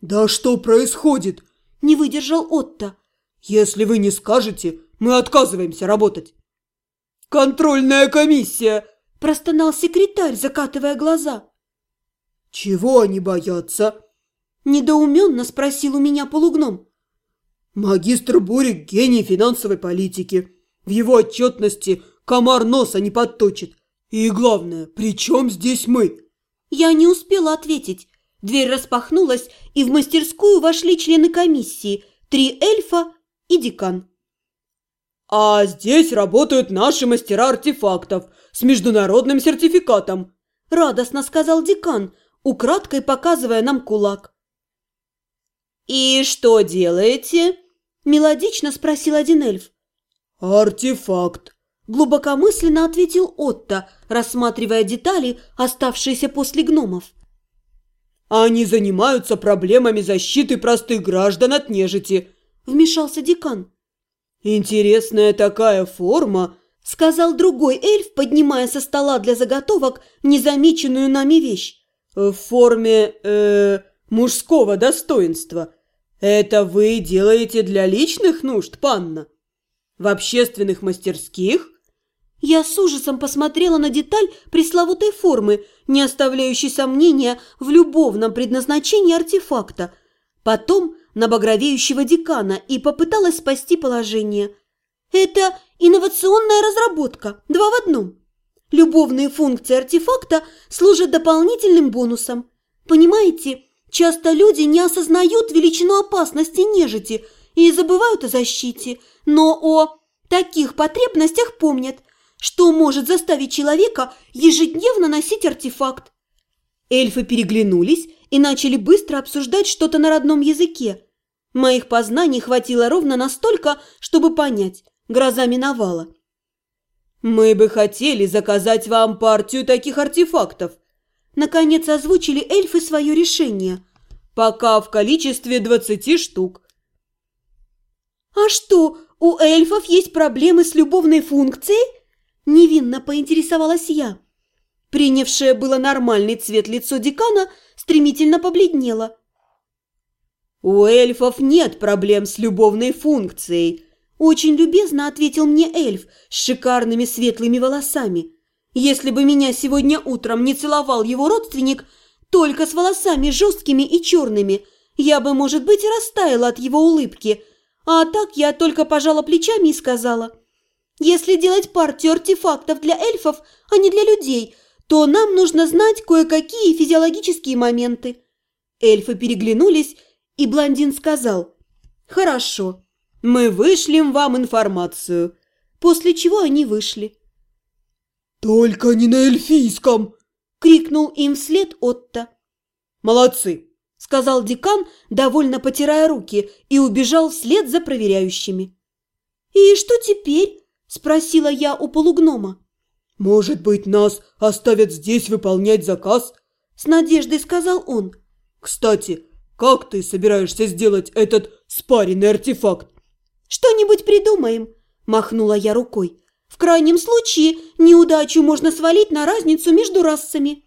«Да что происходит?» – не выдержал Отто. «Если вы не скажете, мы отказываемся работать». «Контрольная комиссия!» – простонал секретарь, закатывая глаза. «Чего они боятся?» – недоуменно спросил у меня полугном. «Магистр Бурик – гений финансовой политики. В его отчетности комар носа не подточит. И главное, при чем здесь мы?» Я не успела ответить. Дверь распахнулась, и в мастерскую вошли члены комиссии, три эльфа и декан. «А здесь работают наши мастера артефактов с международным сертификатом», радостно сказал декан, украдкой показывая нам кулак. «И что делаете?» – мелодично спросил один эльф. «Артефакт», – глубокомысленно ответил Отто, рассматривая детали, оставшиеся после гномов. «Они занимаются проблемами защиты простых граждан от нежити», – вмешался декан. «Интересная такая форма», – сказал другой эльф, поднимая со стола для заготовок незамеченную нами вещь. «В форме, э, мужского достоинства. Это вы делаете для личных нужд, панна? В общественных мастерских?» Я с ужасом посмотрела на деталь пресловутой формы, не оставляющей сомнения в любовном предназначении артефакта. Потом на багровеющего декана и попыталась спасти положение. Это инновационная разработка, два в одном. Любовные функции артефакта служат дополнительным бонусом. Понимаете, часто люди не осознают величину опасности нежити и забывают о защите, но о таких потребностях помнят – что может заставить человека ежедневно носить артефакт? Эльфы переглянулись и начали быстро обсуждать что-то на родном языке. Моих познаний хватило ровно настолько, чтобы понять, гроза миновала. «Мы бы хотели заказать вам партию таких артефактов», Наконец озвучили эльфы свое решение. «Пока в количестве двадцати штук». «А что, у эльфов есть проблемы с любовной функцией?» Невинно поинтересовалась я. Принявшее было нормальный цвет лицо декана стремительно побледнело. «У эльфов нет проблем с любовной функцией», очень любезно ответил мне эльф с шикарными светлыми волосами. Если бы меня сегодня утром не целовал его родственник, только с волосами жесткими и черными, я бы, может быть, растаяла от его улыбки. А так я только пожала плечами и сказала – если делать партию артефактов для эльфов, а не для людей, то нам нужно знать кое-какие физиологические моменты». Эльфы переглянулись, и блондин сказал «Хорошо, мы вышлем вам информацию». После чего они вышли. «Только не на эльфийском!» – крикнул им вслед Отто. «Молодцы!» – сказал декан, довольно потирая руки, и убежал вслед за проверяющими. «И что теперь?» – спросила я у полугнома. «Может быть, нас оставят здесь выполнять заказ?» – с надеждой сказал он. «Кстати, как ты собираешься сделать этот спаренный артефакт?» «Что-нибудь придумаем», – махнула я рукой. «В крайнем случае неудачу можно свалить на разницу между расами».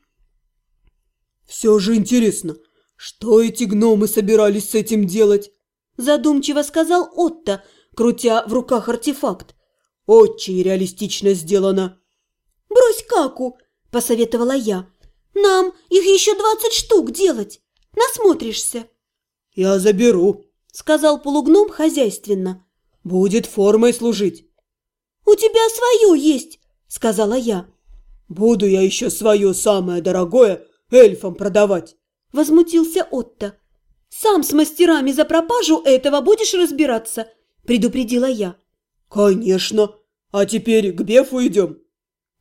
«Все же интересно, что эти гномы собирались с этим делать?» Задумчиво сказал Отто, крутя в руках артефакт. Очень реалистично сделано. «Брось каку!» – посоветовала я. «Нам их еще двадцать штук делать. Насмотришься». «Я заберу», – сказал полугном хозяйственно. «Будет формой служить». «У тебя свое есть», – сказала я. «Буду я еще свое самое дорогое эльфам продавать», – возмутился Отто. «Сам с мастерами за пропажу этого будешь разбираться», – предупредила я. «Конечно. А теперь к Бефу идем?»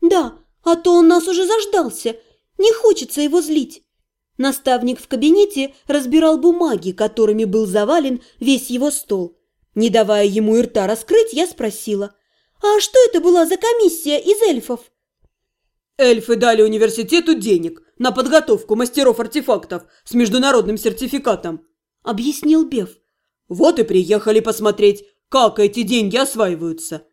«Да, а то он нас уже заждался. Не хочется его злить». Наставник в кабинете разбирал бумаги, которыми был завален весь его стол. Не давая ему и рта раскрыть, я спросила, «А что это была за комиссия из эльфов?» «Эльфы дали университету денег на подготовку мастеров артефактов с международным сертификатом», – объяснил Беф. «Вот и приехали посмотреть, как эти деньги осваиваются?»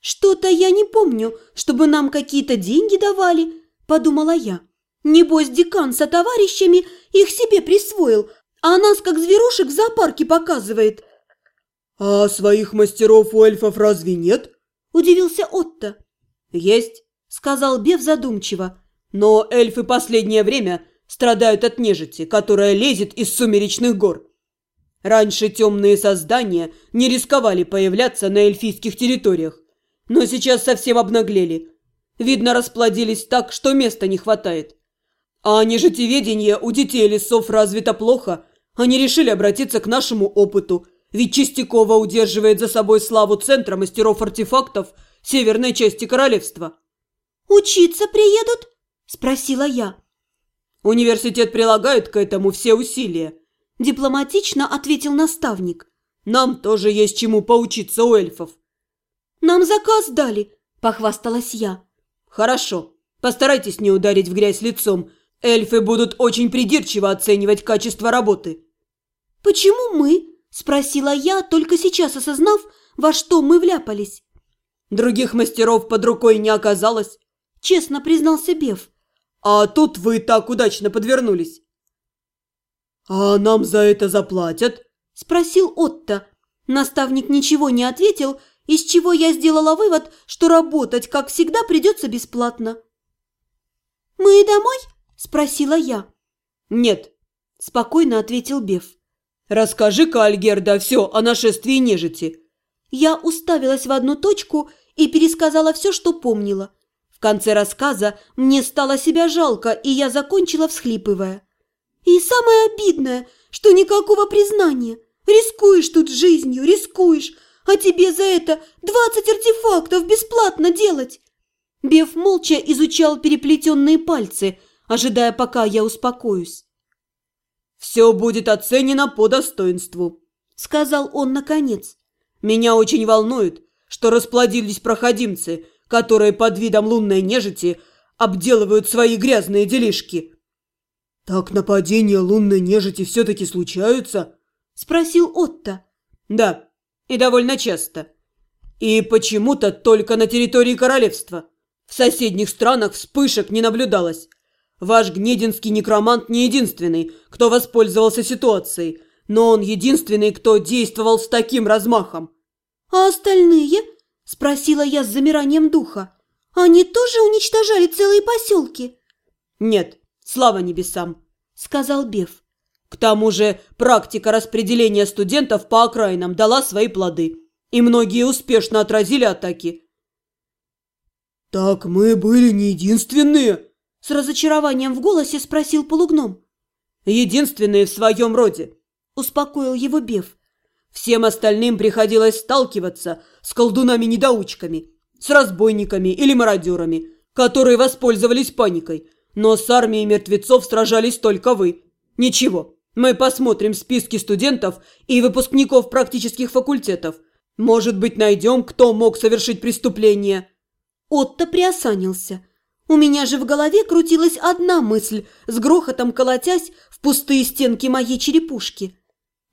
«Что-то я не помню, чтобы нам какие-то деньги давали», – подумала я. «Небось, декан со товарищами их себе присвоил, а нас как зверушек в зоопарке показывает». «А своих мастеров у эльфов разве нет?» – удивился Отто. «Есть», – сказал Бев задумчиво. «Но эльфы последнее время страдают от нежити, которая лезет из сумеречных гор. Раньше темные создания не рисковали появляться на эльфийских территориях, но сейчас совсем обнаглели. Видно, расплодились так, что места не хватает. А нежитеведение у детей лесов развито плохо. Они решили обратиться к нашему опыту, ведь Чистякова удерживает за собой славу Центра мастеров артефактов северной части королевства. «Учиться приедут?» – спросила я. «Университет прилагает к этому все усилия», – дипломатично ответил наставник. «Нам тоже есть чему поучиться у эльфов». «Нам заказ дали», – похвасталась я. «Хорошо. Постарайтесь не ударить в грязь лицом. Эльфы будут очень придирчиво оценивать качество работы». «Почему мы?» – спросила я, только сейчас осознав, во что мы вляпались. «Других мастеров под рукой не оказалось», – честно признался Бев. «А тут вы так удачно подвернулись». «А нам за это заплатят?» – спросил Отто. Наставник ничего не ответил, из чего я сделала вывод, что работать, как всегда, придется бесплатно. «Мы и домой?» – спросила я. «Нет», – спокойно ответил Беф. «Расскажи-ка, Альгерда, все о нашествии нежити». Я уставилась в одну точку и пересказала все, что помнила. В конце рассказа мне стало себя жалко, и я закончила, всхлипывая. «И самое обидное, что никакого признания. Рискуешь тут жизнью, рискуешь, а тебе за это двадцать артефактов бесплатно делать!» Беф молча изучал переплетенные пальцы, ожидая, пока я успокоюсь. «Все будет оценено по достоинству», — сказал он наконец. «Меня очень волнует, что расплодились проходимцы, которые под видом лунной нежити обделывают свои грязные делишки». «Так нападения лунной нежити все-таки случаются?» – спросил Отто. «Да, и довольно часто. И почему-то только на территории королевства. В соседних странах вспышек не наблюдалось. Ваш гнединский некромант не единственный, кто воспользовался ситуацией, но он единственный, кто действовал с таким размахом. «А остальные?» – спросила я с замиранием духа. «Они тоже уничтожали целые поселки?» «Нет, слава небесам», – сказал Беф. К тому же практика распределения студентов по окраинам дала свои плоды, и многие успешно отразили атаки. «Так мы были не единственные?» – с разочарованием в голосе спросил полугном. «Единственные в своем роде», – успокоил его Беф. «Всем остальным приходилось сталкиваться с колдунами-недоучками, с разбойниками или мародерами, которые воспользовались паникой, но с армией мертвецов сражались только вы. Ничего, мы посмотрим списки студентов и выпускников практических факультетов. Может быть, найдем, кто мог совершить преступление». Отто приосанился. У меня же в голове крутилась одна мысль, с грохотом колотясь в пустые стенки моей черепушки.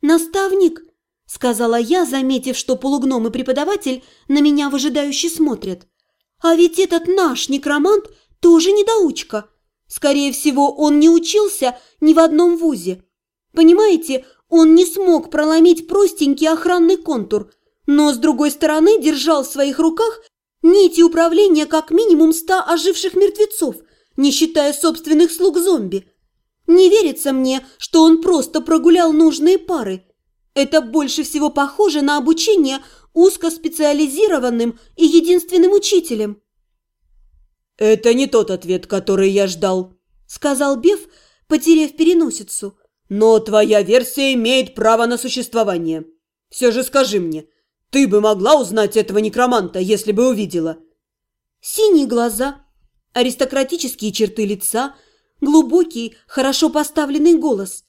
«Наставник», — сказала я, заметив, что полугном и преподаватель на меня выжидающе смотрят. «А ведь этот наш некромант тоже недоучка. Скорее всего, он не учился ни в одном вузе. Понимаете, он не смог проломить простенький охранный контур, но с другой стороны держал в своих руках нити управления как минимум ста оживших мертвецов, не считая собственных слуг зомби. Не верится мне, что он просто прогулял нужные пары. Это больше всего похоже на обучение узкоспециализированным и единственным учителем. «Это не тот ответ, который я ждал», — сказал Беф, потеряв переносицу. Но твоя версия имеет право на существование. Все же скажи мне, ты бы могла узнать этого некроманта, если бы увидела?» Синие глаза, аристократические черты лица, глубокий, хорошо поставленный голос.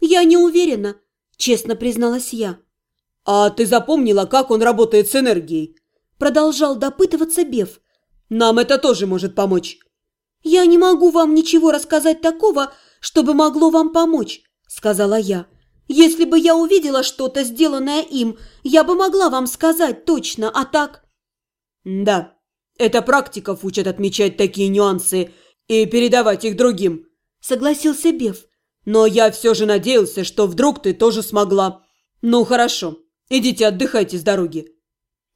«Я не уверена», – честно призналась я. «А ты запомнила, как он работает с энергией?» Продолжал допытываться Беф. «Нам это тоже может помочь». «Я не могу вам ничего рассказать такого, чтобы могло вам помочь сказала я. «Если бы я увидела что-то, сделанное им, я бы могла вам сказать точно, а так...» «Да, это практиков учат отмечать такие нюансы и передавать их другим», — согласился Беф. Но я все же надеялся, что вдруг ты тоже смогла. Ну, хорошо, идите отдыхайте с дороги».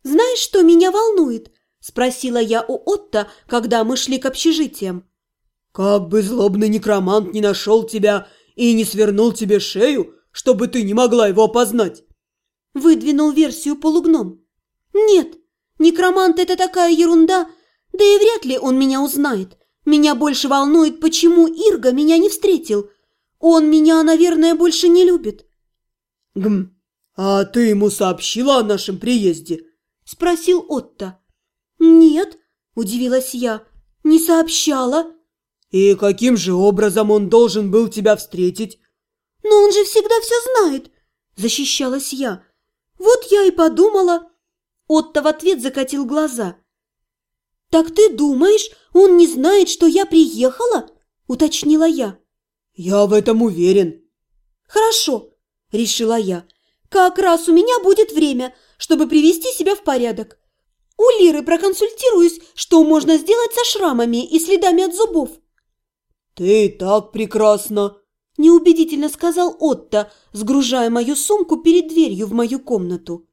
«Знаешь, что меня волнует?» – спросила я у Отто, когда мы шли к общежитиям. «Как бы злобный некромант не нашел тебя и не свернул тебе шею, чтобы ты не могла его опознать!» Выдвинул версию полугном. «Нет, некромант – это такая ерунда, да и вряд ли он меня узнает. Меня больше волнует, почему Ирга меня не встретил. Он меня, наверное, больше не любит». «Гм, а ты ему сообщила о нашем приезде?» – спросил Отто. «Нет», – удивилась я, – «не сообщала». «И каким же образом он должен был тебя встретить?» «Но он же всегда все знает», – защищалась я. «Вот я и подумала». Отто в ответ закатил глаза. «Так ты думаешь, он не знает, что я приехала?» – уточнила я. «Я в этом уверен». «Хорошо», – решила я. «Как раз у меня будет время, чтобы привести себя в порядок. У Лиры проконсультируюсь, что можно сделать со шрамами и следами от зубов». «Ты так прекрасна!» – неубедительно сказал Отто, сгружая мою сумку перед дверью в мою комнату.